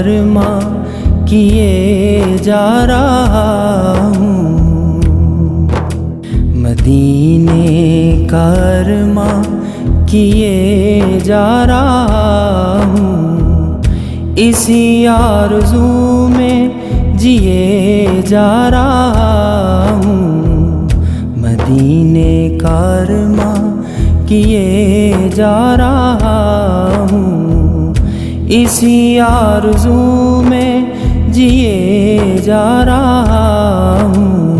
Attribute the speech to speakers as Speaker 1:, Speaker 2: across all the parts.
Speaker 1: کارماں کیے جا رہا ہوں۔ مدینے کارماں کیے جا رہا ہوں۔ اسی آرزو میں جیے جا رہا ہوں۔ مدینے کارماں کیے جا رہا اسی آرزو میں جیے جا رہا ہوں۔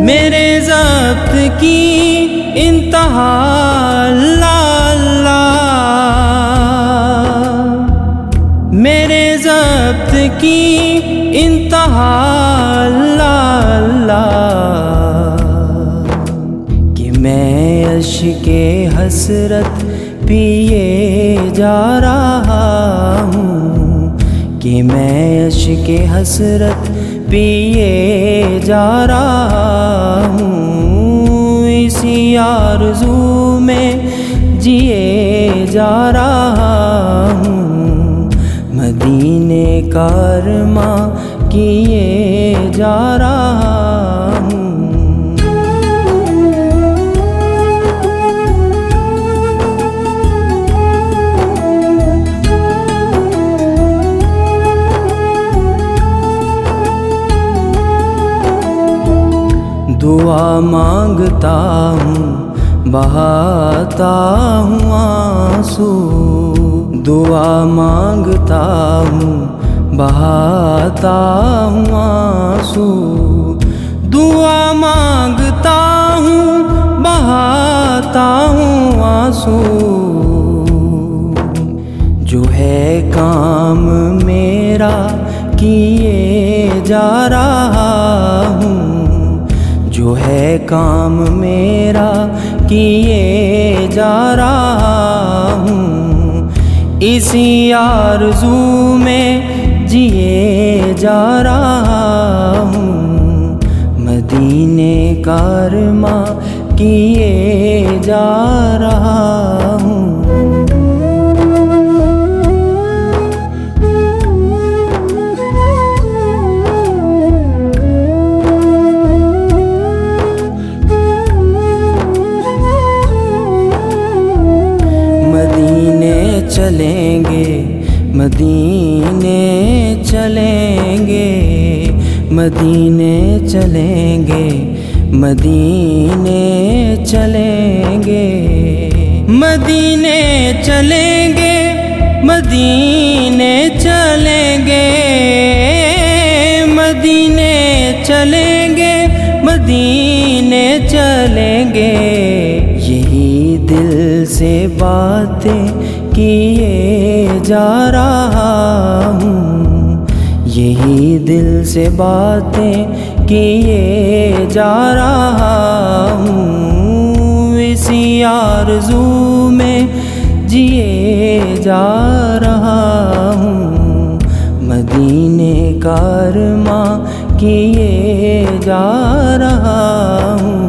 Speaker 1: میرے ضبط کی انتہا کی انتہا اللہ اللہ کہ میں عش کے حسرت پیے جا رہا ہوں کہ میں عش کے حسرت پیے جا رہا ہوں اسی آرزو میں جیے جا رہا مدینے کارماں کیے جا رہا ہوں۔ دعا مانگتا ہوں بہاتا ہوں آنسو۔ دعا مانگتا بہاتا ہوں آنسو۔ دعا مانگتا ہوں، بہاتا ہوں آنسو۔ جو ہے کام میرا، کیے جا رہا ہوں۔ جو ہے کام میرا، کیے جا رہا ہوں۔ اسی آرزو میں جیے جا رہا ہوں۔ مدینے کارماں کیے جا رہا ہوں۔ مدینے چلیں گے مدینے چلیں گے، مدینے چلیں گے، مدینے چلیں گے، مدینے چلیں گے، مدینے چلیں گے، مدینے چلیں گے، مدینے چلیں گے۔ یہی دل سے باتیں کیے جا رہا ہوں۔ یہی دل سے باتیں کیے جا رہا ہوں۔ اسی آرزو میں جیے جا رہا ہوں۔ مدینے کارماں کیے جا رہا ہوں۔